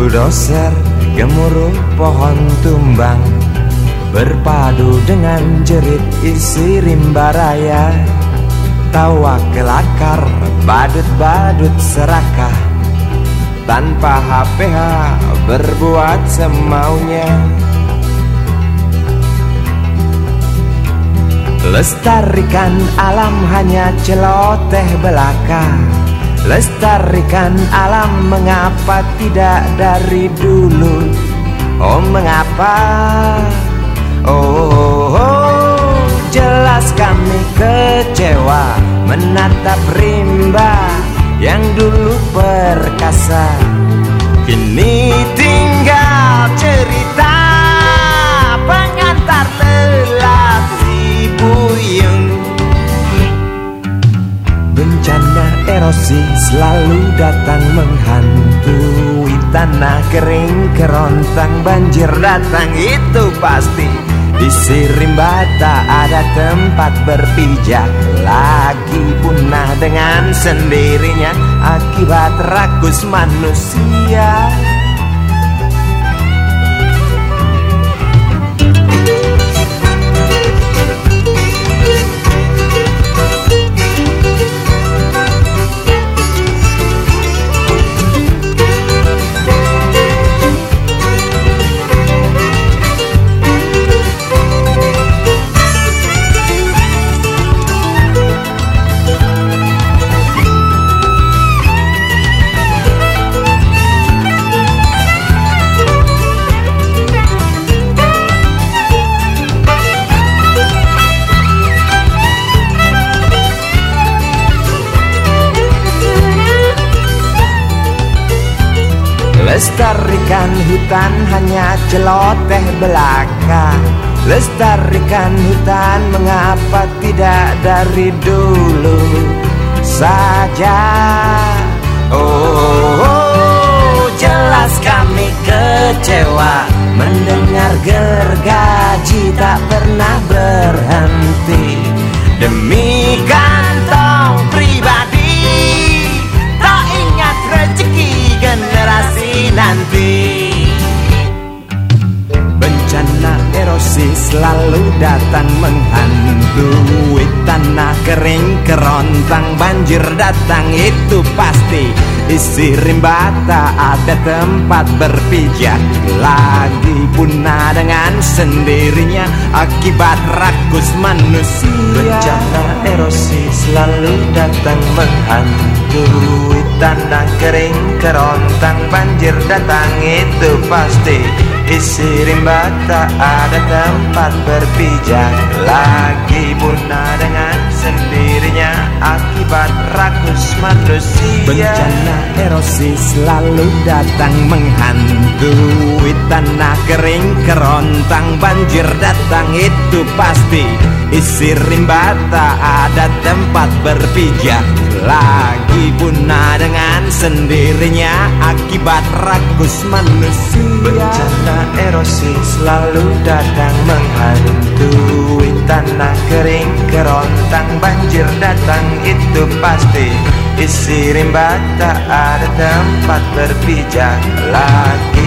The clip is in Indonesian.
Bulldozer gemuruh pohon tumbang Berpadu dengan jerit isi rimba raya. Tawa kelakar badut-badut serakah Tanpa HPH berbuat semaunya. Lestarikan alam hanya celoteh belaka Lestarikan alam mengapa tidak dari dulu? Oh mengapa? Oh, oh, oh jelas kami kecewa Menatap rimba yang dulu perkasa. Kini tinggal erosi selalu datang menghantui Tanah kering kerontang banjir datang itu pasti. Di Sirimba tak ada tempat berpijak Lagi punah dengan sendirinya Akibat rakus manusia Lestarikan hutan hanya celoteh belaka Lestarikan hutan mengapa tidak dari dulu saja? Oh, oh jelas kami kecewa Mendengar gergaji nanti. Bencana erosi selalu datang menghantui Tanah kering kerontang banjir datang itu pasti. Isi rimba tak ada tempat berpijak. Lagi punah dengan sendirinya Akibat rakus manusia. Bencana erosi selalu datang menghantui Tanah kering kerontang banjir datang itu pasti Isi rimba tak ada tempat berpijak Lagi. Punah dengan sendirinya Akibat rakus manusia. Bencana erosi selalu datang menghantui Tanah kering kerontang banjir datang itu pasti Isi rimba tak ada tempat berpijak. Lagi punah dengan sendirinya Akibat rakus manusia. Bencana erosi selalu datang menghantui Tanah kering kerontang banjir datang itu pasti. Isi rimba tak ada tempat berpijak. Lagi